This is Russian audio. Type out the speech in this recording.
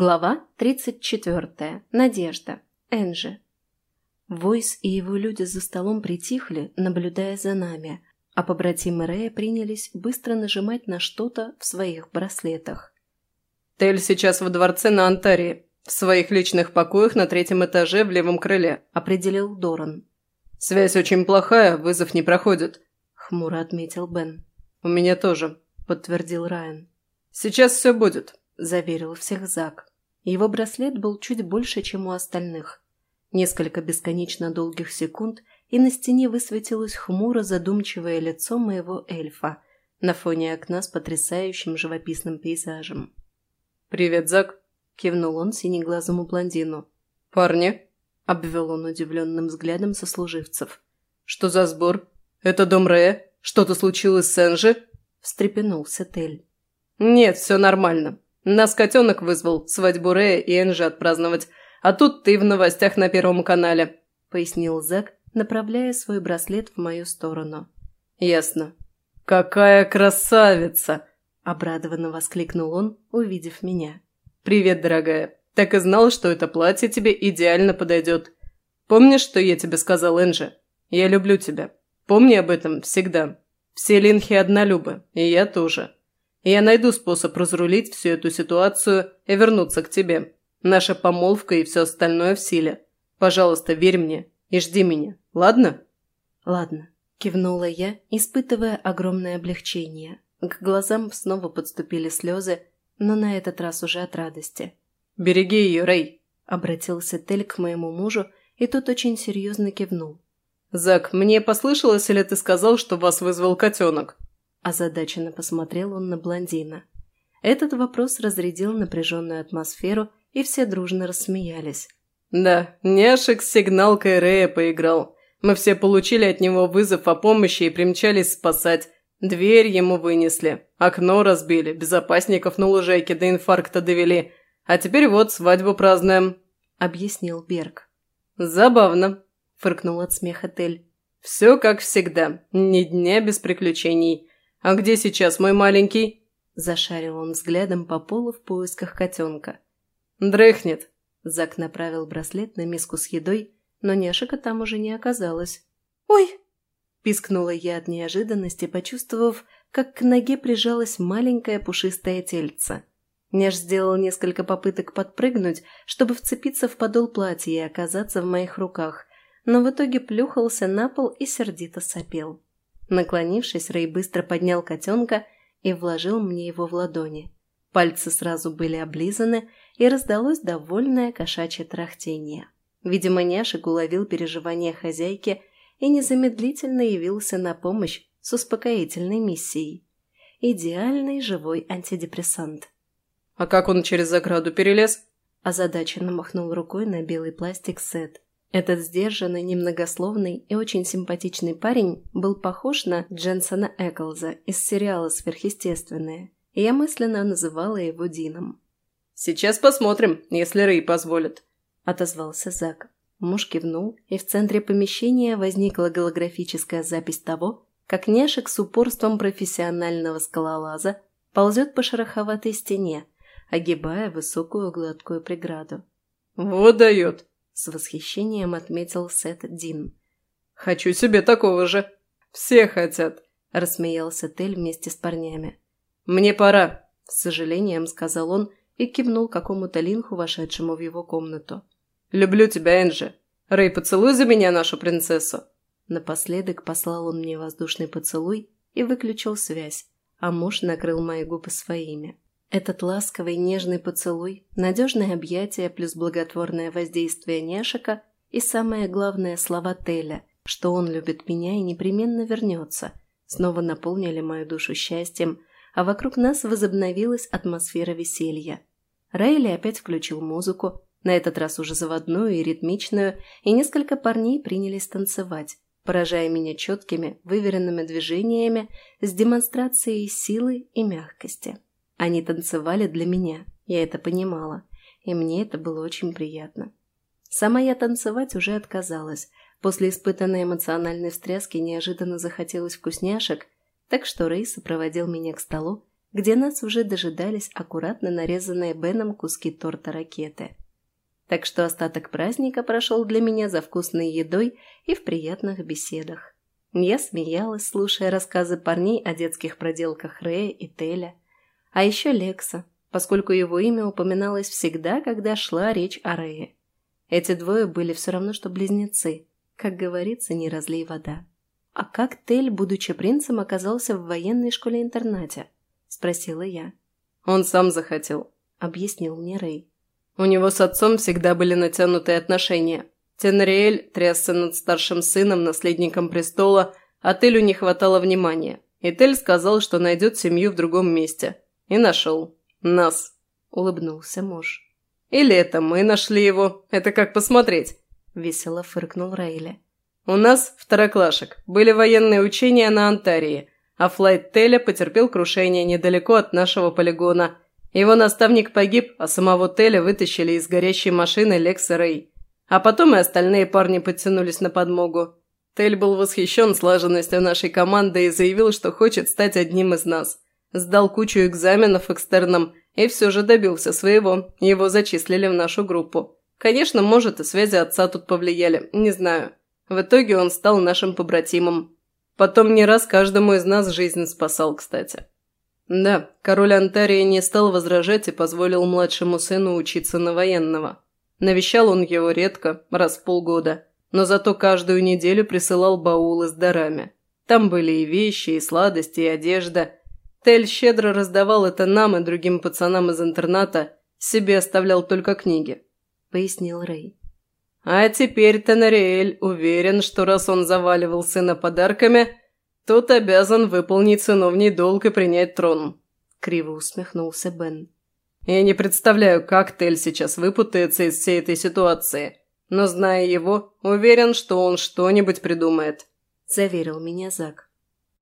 Глава 34. Надежда. Энджи. Войс и его люди за столом притихли, наблюдая за нами, а побратимы Рэя принялись быстро нажимать на что-то в своих браслетах. «Тель сейчас во дворце на Антарии, в своих личных покоях на третьем этаже в левом крыле», – определил Доран. «Связь очень плохая, вызов не проходит», – хмуро отметил Бен. «У меня тоже», – подтвердил Райан. «Сейчас все будет», – заверил всех Зак. Его браслет был чуть больше, чем у остальных. Несколько бесконечно долгих секунд, и на стене высветилось хмуро задумчивое лицо моего эльфа на фоне окна с потрясающим живописным пейзажем. «Привет, Зак!» – кивнул он синеглазому блондину. «Парни!» – обвел он удивленным взглядом сослуживцев. «Что за сбор? Это дом Рэя? Что-то случилось с Энжи?» – встрепенулся Тель. «Нет, все нормально. Нас котенок вызвал свадьбу Рэя и Энжи отпраздновать, а тут ты в новостях на Первом канале», – пояснил Зак, направляя свой браслет в мою сторону. «Ясно». «Какая красавица!» – обрадованно воскликнул он, увидев меня. «Привет, дорогая. Так и знал, что это платье тебе идеально подойдет. Помнишь, что я тебе сказал, Энджи? Я люблю тебя. Помни об этом всегда. Все линхи однолюбы, и я тоже. Я найду способ разрулить всю эту ситуацию и вернуться к тебе. Наша помолвка и все остальное в силе. Пожалуйста, верь мне и жди меня, ладно?» «Ладно», – кивнула я, испытывая огромное облегчение. К глазам снова подступили слезы, но на этот раз уже от радости. «Береги ее, Рэй!» – обратился Тель к моему мужу, и тот очень серьезно кивнул. «Зак, мне послышалось, или ты сказал, что вас вызвал котенок?» Озадаченно посмотрел он на блондина. Этот вопрос разрядил напряженную атмосферу, и все дружно рассмеялись. «Да, Няшек с сигналкой Рея поиграл. Мы все получили от него вызов о помощи и примчались спасать. Дверь ему вынесли, окно разбили, безопасников на лужайке до инфаркта довели. А теперь вот свадьбу празднуем», – объяснил Берг. «Забавно», – фыркнул от смеха Тель. «Все как всегда, ни дня без приключений. «А где сейчас мой маленький?» Зашарил он взглядом по полу в поисках котенка. «Дрыхнет!» Зак направил браслет на миску с едой, но няшика там уже не оказалось. «Ой!» Пискнула я от неожиданности, почувствовав, как к ноге прижалось маленькое пушистое тельце. Няш сделал несколько попыток подпрыгнуть, чтобы вцепиться в подол платья и оказаться в моих руках, но в итоге плюхался на пол и сердито сопел. Наклонившись, Рэй быстро поднял котенка и вложил мне его в ладони. Пальцы сразу были облизаны, и раздалось довольное кошачье трахтение. Видимо, няшек уловил переживания хозяйки и незамедлительно явился на помощь с успокоительной миссией. Идеальный живой антидепрессант. «А как он через заграду перелез?» Озадаченно махнул рукой на белый пластик Сет. Этот сдержанный, немногословный и очень симпатичный парень был похож на Дженсона Эклза из сериала «Сверхъестественное», и я мысленно называла его Дином. «Сейчас посмотрим, если Рэй позволит», – отозвался Зак. Муж кивнул, и в центре помещения возникла голографическая запись того, как Нешек с упорством профессионального скалолаза ползет по шероховатой стене, огибая высокую гладкую преграду. «Вот дает!» С восхищением отметил Сет Дин. «Хочу себе такого же!» «Все хотят!» – рассмеялся Тель вместе с парнями. «Мне пора!» – с сожалением сказал он и кивнул какому-то линху, вошедшему в его комнату. «Люблю тебя, Энджи! Рэй, поцелуй за меня нашу принцессу!» Напоследок послал он мне воздушный поцелуй и выключил связь, а муж накрыл мои губы своими. Этот ласковый нежный поцелуй, надежное объятие плюс благотворное воздействие Нешика и самое главное слова Теля, что он любит меня и непременно вернется, снова наполнили мою душу счастьем, а вокруг нас возобновилась атмосфера веселья. Райли опять включил музыку, на этот раз уже заводную и ритмичную, и несколько парней принялись танцевать, поражая меня четкими, выверенными движениями с демонстрацией силы и мягкости. Они танцевали для меня, я это понимала, и мне это было очень приятно. Сама я танцевать уже отказалась. После испытанной эмоциональной встряски неожиданно захотелось вкусняшек, так что Рэй сопроводил меня к столу, где нас уже дожидались аккуратно нарезанные Беном куски торта ракеты. Так что остаток праздника прошел для меня за вкусной едой и в приятных беседах. Я смеялась, слушая рассказы парней о детских проделках Рэя и Теля. А еще Лекса, поскольку его имя упоминалось всегда, когда шла речь о Рее. Эти двое были все равно, что близнецы. Как говорится, не разлей вода. «А как Тель, будучи принцем, оказался в военной школе-интернате?» – спросила я. «Он сам захотел», – объяснил мне Рэй. «У него с отцом всегда были натянутые отношения. Тенриэль трясся над старшим сыном, наследником престола, а Телю не хватало внимания. И Тель сказал, что найдет семью в другом месте. И нашел. Нас», – улыбнулся муж. «Или это мы нашли его. Это как посмотреть», – весело фыркнул Рейли. У нас, второклашек, были военные учения на Антарии, а флайт Теля потерпел крушение недалеко от нашего полигона. Его наставник погиб, а самого Теля вытащили из горящей машины Лекс и Рэй. А потом и остальные парни подтянулись на подмогу. Тель был восхищен слаженностью нашей команды и заявил, что хочет стать одним из нас. Сдал кучу экзаменов экстерном и все же добился своего. Его зачислили в нашу группу. Конечно, может, и связи отца тут повлияли, не знаю. В итоге он стал нашим побратимом. Потом не раз каждому из нас жизнь спасал, кстати. Да, король Антарии не стал возражать и позволил младшему сыну учиться на военного. Навещал он его редко, раз в полгода, но зато каждую неделю присылал баулы с дарами. Там были и вещи, и сладости, и одежда. Тель щедро раздавал это нам и другим пацанам из интерната, себе оставлял только книги, — пояснил Рэй. А теперь Тенариэль уверен, что раз он заваливал сына подарками, тот обязан выполнить сыновний долг и принять трон. Криво усмехнулся Бен. Я не представляю, как Тель сейчас выпутается из всей этой ситуации, но, зная его, уверен, что он что-нибудь придумает. Заверил меня Зак.